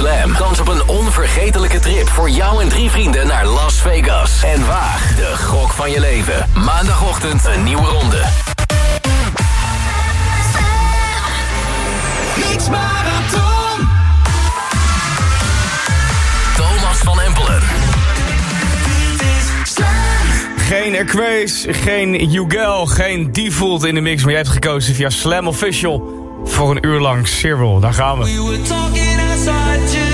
Slam. Kans op een onvergetelijke trip voor jou en drie vrienden naar Las Vegas. En waag de gok van je leven. Maandagochtend een nieuwe ronde. Niks marathon. Thomas van Empelen. Geen Erquaes, geen Jugel, geen Default in de mix. Maar jij hebt gekozen via Slam Official voor een uur lang Cyril. Daar gaan we inside you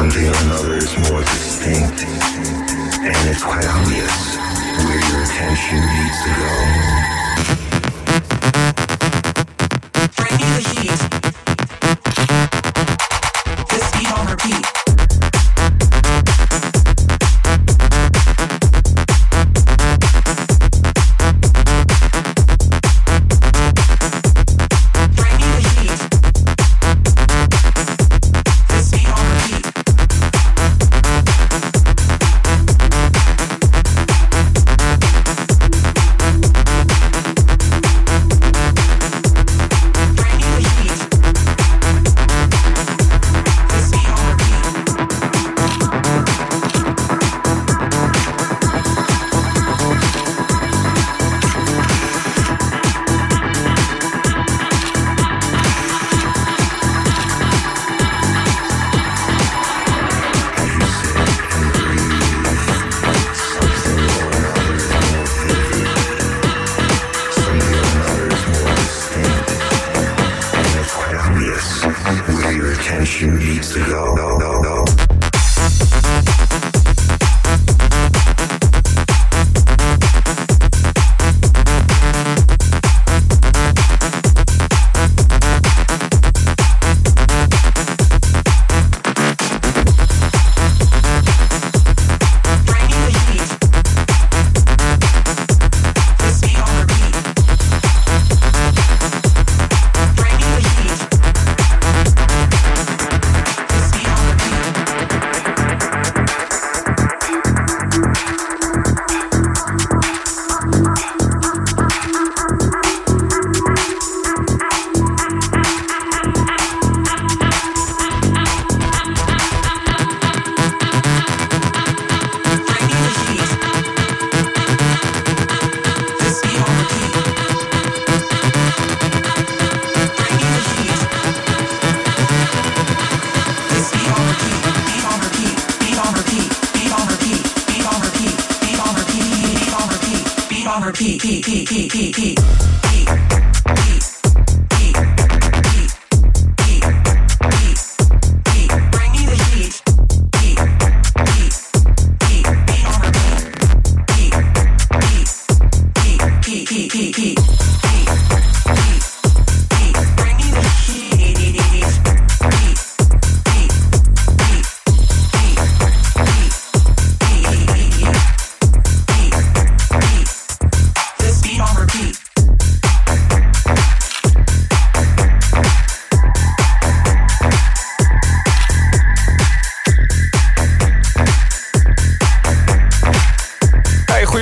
something or another is more distinct, and it's quite obvious where your attention needs to go.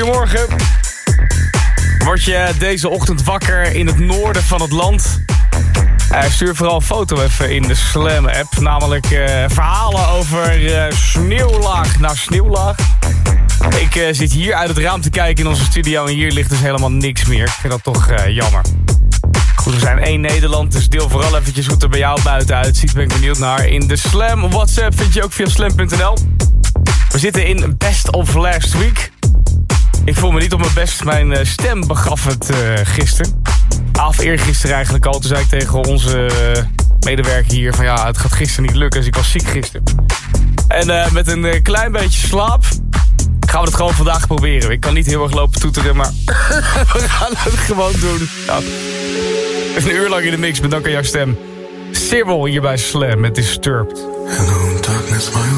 Goedemorgen. Word je deze ochtend wakker in het noorden van het land? Eh, stuur vooral een foto even in de Slam-app. Namelijk eh, verhalen over eh, sneeuwlaag na sneeuwlaag. Ik zit hier uit het raam te kijken in onze studio en hier ligt dus helemaal niks meer. Ik vind dat toch jammer. Goed, we zijn één Nederland, dus deel vooral eventjes hoe het er bij jou buiten uitziet. Ben ik benieuwd naar. In de Slam WhatsApp vind je ook via slam.nl. We zitten in Best of Last Week. Ik voel me niet op mijn best. Mijn eh, stem begaf het eh, gisteren. Of eergisteren eigenlijk al. Toen zei ik tegen onze eh, medewerker hier van ja, het gaat gisteren niet lukken. Dus ik was ziek gisteren. En met een klein beetje slaap gaan we het gewoon vandaag proberen. Ik kan niet heel erg lopen toeteren, maar we gaan het gewoon doen. Ja. Een uur lang in de mix, bedankt aan jouw stem. Cyril hier bij Slam met Disturbed. Hello, darkness, my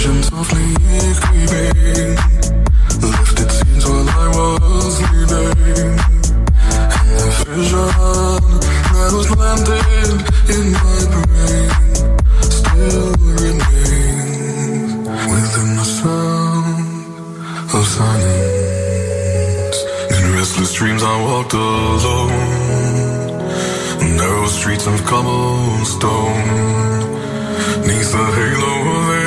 softly creeping lifted scenes while I was sleeping. And the vision that was planted in my brain still remains within the sound of silence. In restless dreams, I walked alone. Narrow streets of cobblestone. Neath the halo of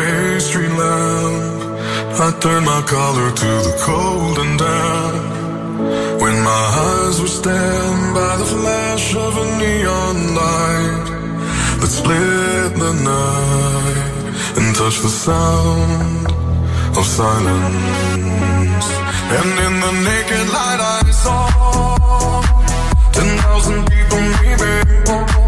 lamp, I turned my collar to the cold and damp. When my eyes were stabbed by the flash of a neon light that split the night and touched the sound of silence. And in the naked light I saw ten thousand people maybe. People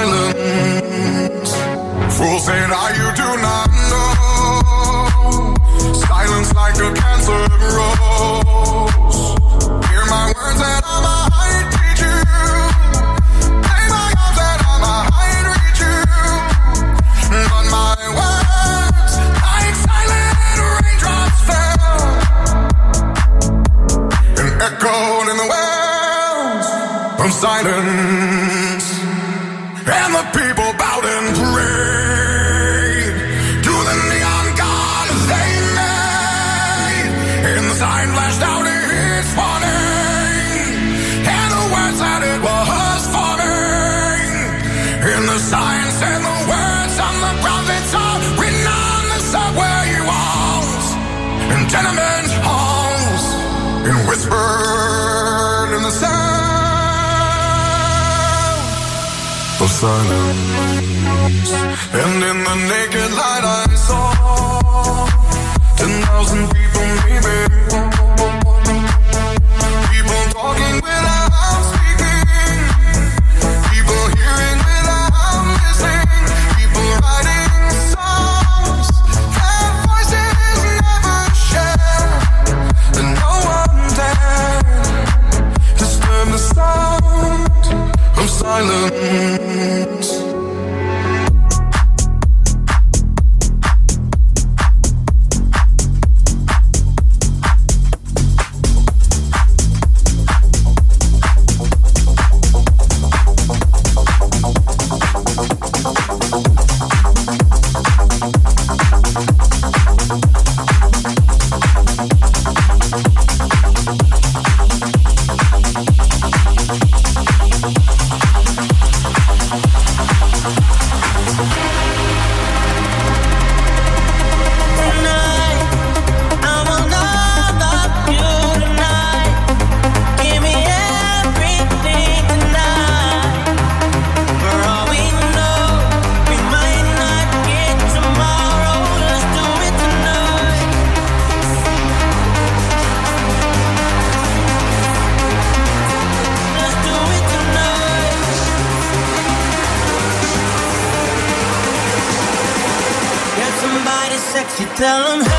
silence. Fools say now you do not know. Silence like a cancer grows. Hear my words and I tenement halls. And whispered in the sound of silence. And in the naked light I saw ten thousand people maybe. People talking without silence. tell them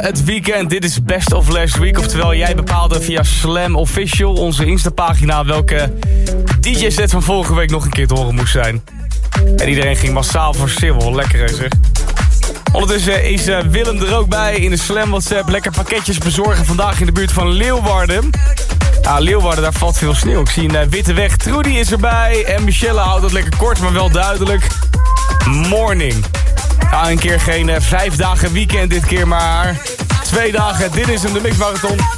het weekend. Dit is Best of Last Week. Oftewel, jij bepaalde via Slam Official, onze Insta-pagina... welke DJ-set van vorige week nog een keer te horen moest zijn. En iedereen ging massaal voor Civil. Lekker hè zeg. Ondertussen is eh, Willem er ook bij in de Slam WhatsApp. Lekker pakketjes bezorgen vandaag in de buurt van Leeuwarden. Ah, Leeuwarden, daar valt veel sneeuw. Ik zie een eh, witte weg. Trudy is erbij. En Michelle houdt het lekker kort, maar wel duidelijk. Morning. Ja, een keer geen eh, vijf dagen weekend dit keer, maar twee dagen. Dit is hem, de mixmarathon. Fucking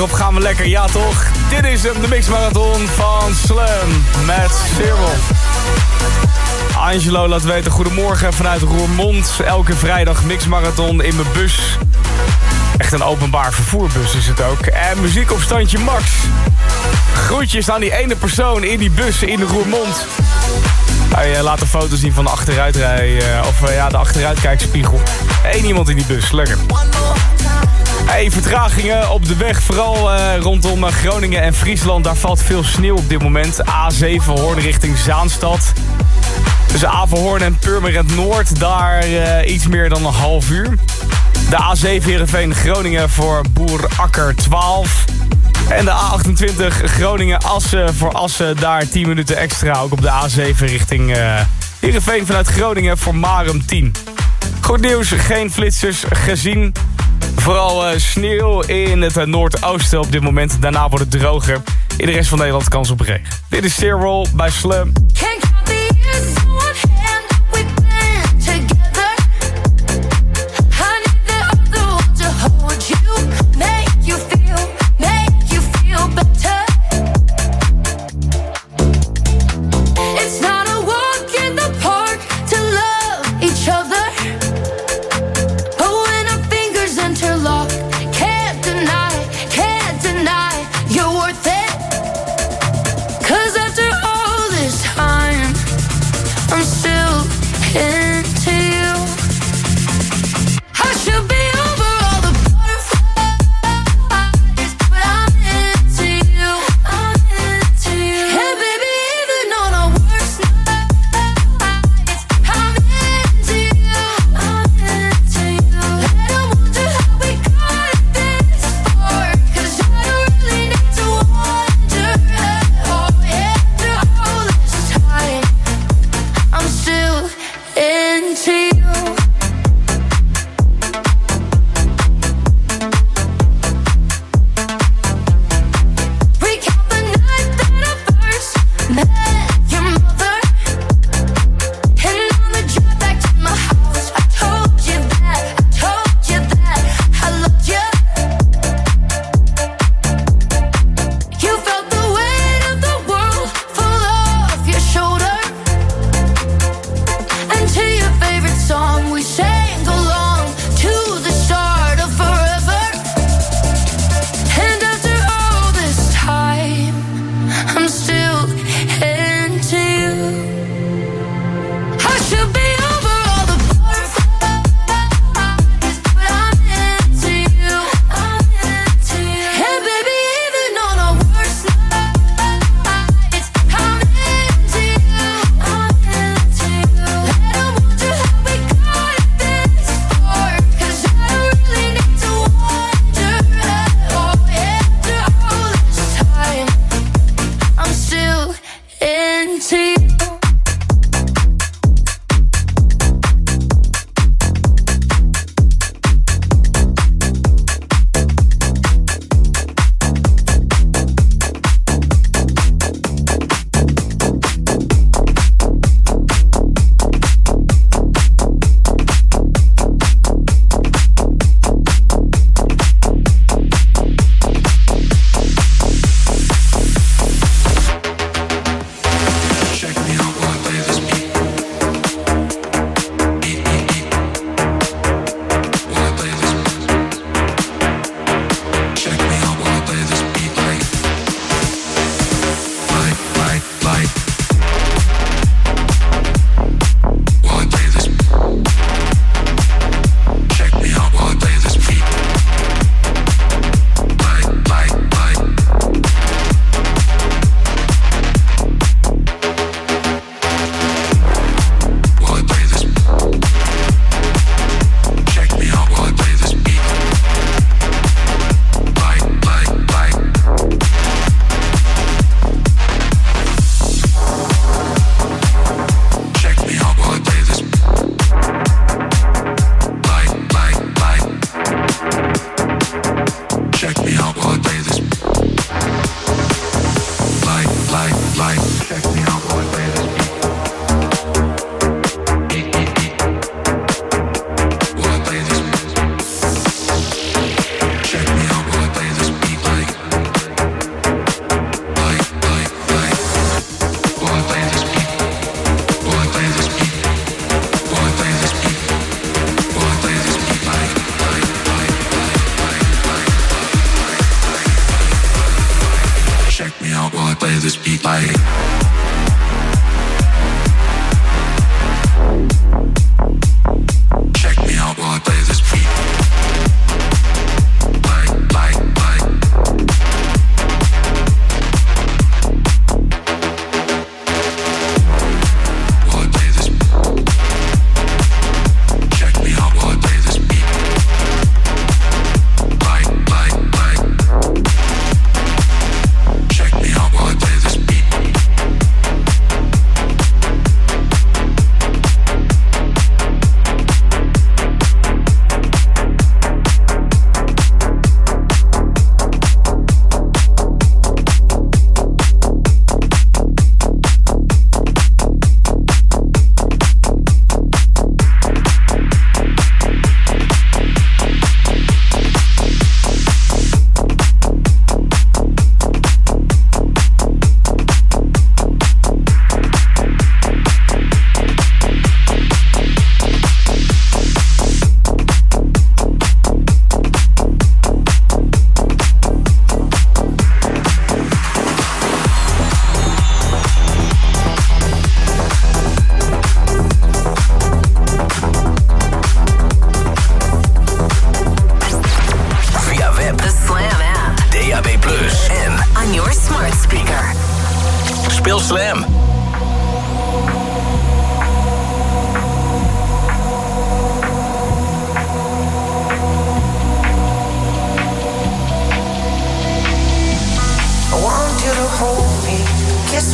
Op gaan we lekker, ja toch? Dit is hem, de Mix Marathon van Slam met Cyril. Angelo laat weten, goedemorgen vanuit Roermond. Elke vrijdag Mix Marathon in mijn bus. Echt een openbaar vervoerbus is het ook. En muziek op standje Max. Groetjes aan die ene persoon in die bus in Roermond. Hij eh, laat een foto zien van de achteruitrij, eh, of eh, ja, de achteruitkijkspiegel. Eén iemand in die bus, lekker. Hey, vertragingen op de weg, vooral eh, rondom eh, Groningen en Friesland. Daar valt veel sneeuw op dit moment. A7 Hoorn richting Zaanstad. Dus Averhoorn en Purmerend Noord, daar eh, iets meer dan een half uur. De A7 Heerenveen Groningen voor Boer Akker 12. En de A28 Groningen-Assen voor Assen, daar 10 minuten extra. Ook op de A7 richting uh, Heerenveen vanuit Groningen voor Marum 10. Goed nieuws, geen flitsers gezien. Vooral eh, sneeuw in het eh, noordoosten op dit moment. Daarna wordt het droger. In de rest van Nederland kans op regen. Dit is Zero bij Slum.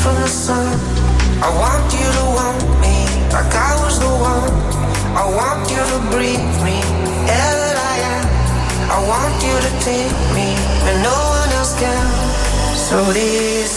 From the sun. I want you to want me like I was the one. I want you to breathe me, air that I am. I want you to take me when no one else can. So these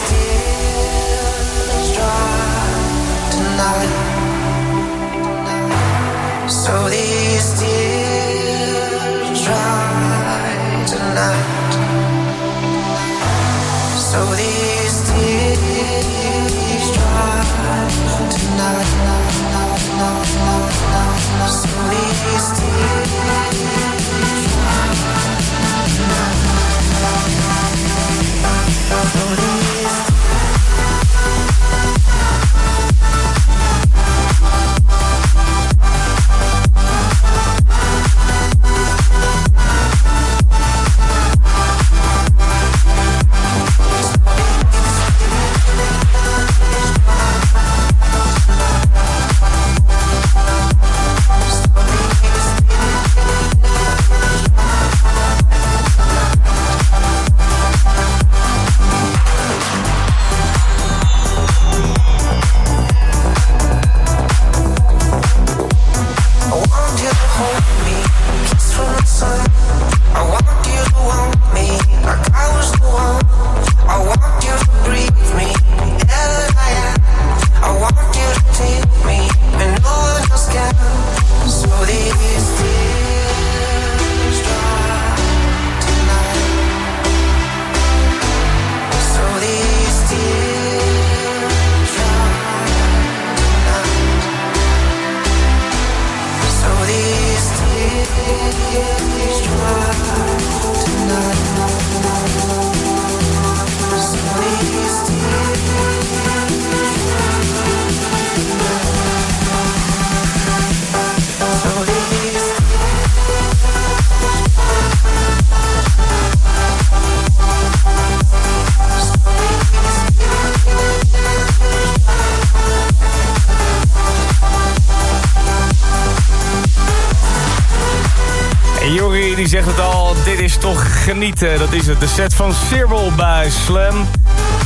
genieten. Dat is het, de set van Cyril bij Slam.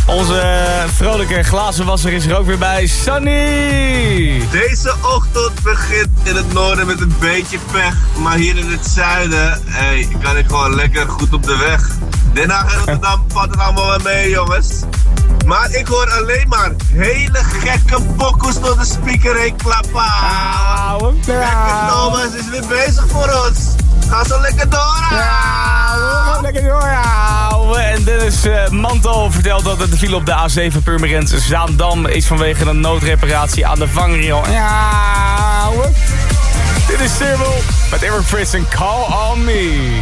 Onze vrolijke glazenwasser is er ook weer bij, Sunny. Deze ochtend begint in het noorden met een beetje pech. Maar hier in het zuiden hey, kan ik gewoon lekker goed op de weg. Den Haag en Rotterdam valt het allemaal wel mee, jongens. Maar ik hoor alleen maar hele gekke pokkels door de speaker heen klappen. Gekke Thomas is weer bezig voor ons. Ga zo lekker door. Ja, lekker. En Dennis eh, Mantel vertelt dat het file op de A7 Purmerend Zaandam is vanwege een noodreparatie aan de vangrail. Ja. Dit is Cyril met Eric Fritz en Call On Me.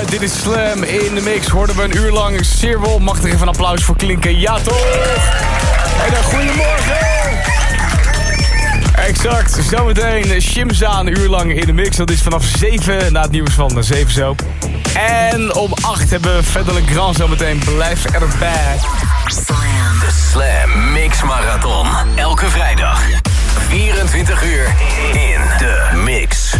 Goedemorgen. Dit is Slam in de mix. Hoorden we een uur lang Sirwel. Mag er even een applaus voor klinken? Ja, toch? En dan goedemorgen. Exact. Zometeen Shimza een uur lang in de mix. Dat is vanaf 7 na het nieuws van 7 zo. En om 8 hebben we verder een grand zometeen. Blijf erbij. De Slam Mix Marathon. Elke vrijdag. 24 uur in de mix.